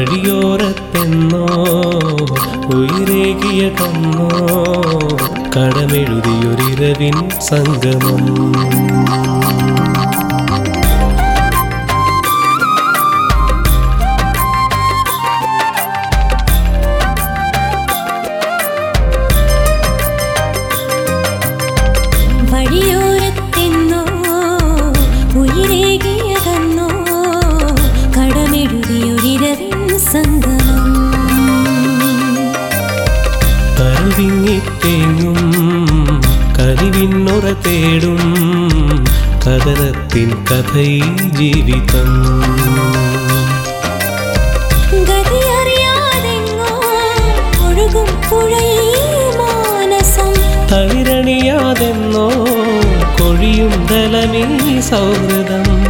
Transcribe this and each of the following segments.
വഴിയോരത്തെന്നോ ഉയരേകിയ തന്നോ കടമെഴുതിയൊരിരവിൻ സംഗമം. കരിവിന്നുറ തേടും കഥനത്തിൻ കഥൈ ജീവിതം. തളിരണിയാതെന്നോ കൊഴിയും തലമീ സൗഹൃദം.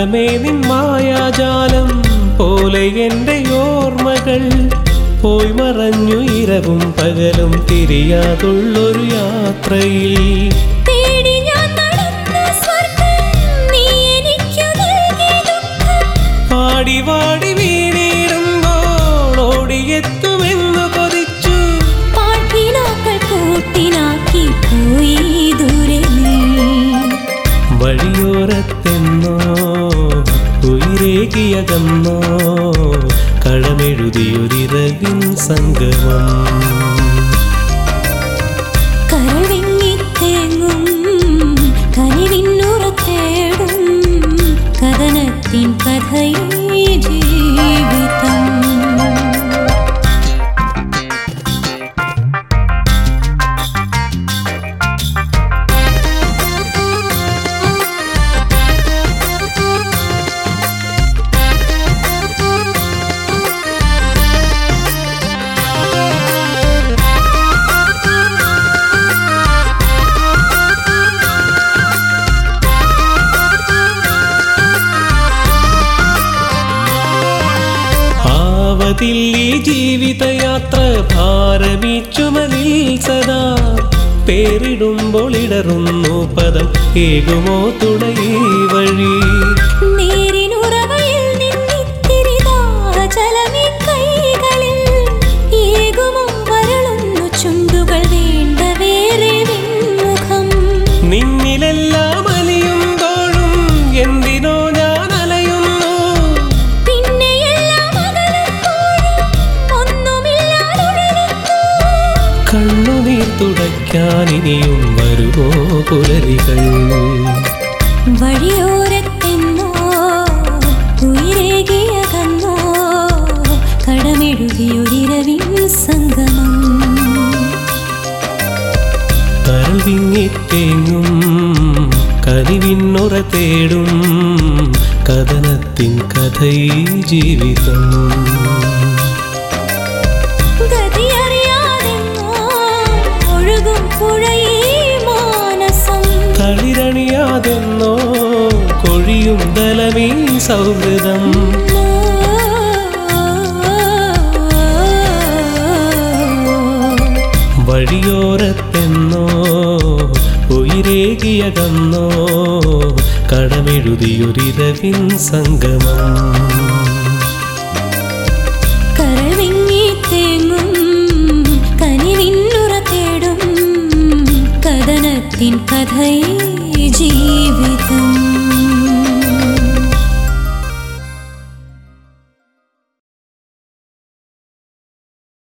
ലോകമേ നിൻ മായാജാലം പോലെ എന്റെ ഓർമ്മകൾ പോയി മറഞ്ഞു ഇരവും പകലും തിരിയാതുള്ളൊരു യാത്രയിൽ. ഉയരേകിയകന്നോ കഴമെഴുതിയൊരിരവിൻ സംഗമം. കരവിങ്ങിത്തേങ്ങും കനിവിന്നുറ തേടും കഥനത്തിൻ കഥയേ ഈ ജീവിതയാത്ര ഭാരമീ ചുമലിൽ സദാ. പേരിടുമ്പോൾ ഇടറുന്നു പദം ഏകുമോ തുടങ്ങി കണ്ണുനീർ തുടയ്ക്കാൻ ഇനിയും വരുമോ പുലരികൾ? വഴിയോരത്തെന്നോ ഉയരേകിയകന്നോ കടമെഴുതിയൊരിരവിൻ സംഗമം. കരൾ വിങ്ങിത്തേങ്ങും കരിവിന്നുറ തേടും കഥനത്തിൻ കഥൈ ജീവിതം. ജീവിതം. വഴിയോരത്തെന്നോ ഉയരേകിയതെന്നോ കടമെഴുതിയൊരിരവിൻ സംഗമം. കഥയേ ജീവിതം.